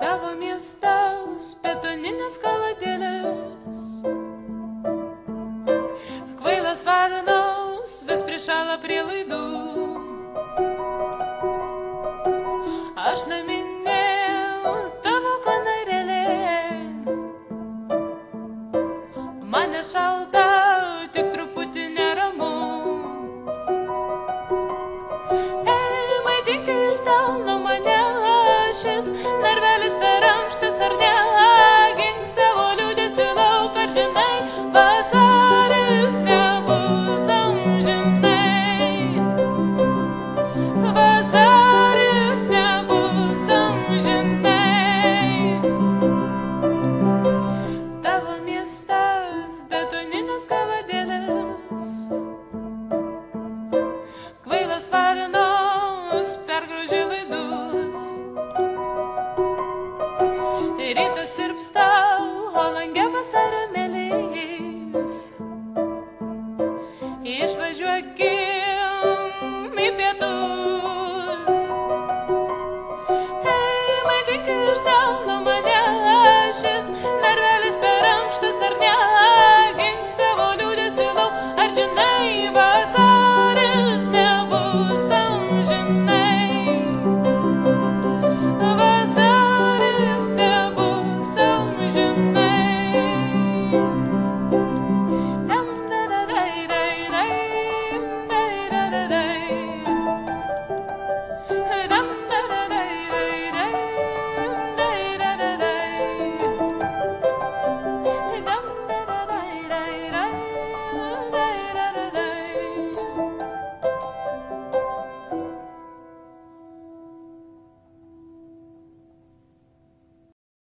Tavo miestas, betoninės kaladėlės. Kvailas varnaus vis prišala prie laidų. Aš naminė tavo kanarėlė. Mane šalta, tik truputį neramu. Ei, maitinkė iš delno mane ašis, дърве ли сперам ще сърня. rytas sirpstau, o langė vasario mėlys. Išvažiuokim į pietus.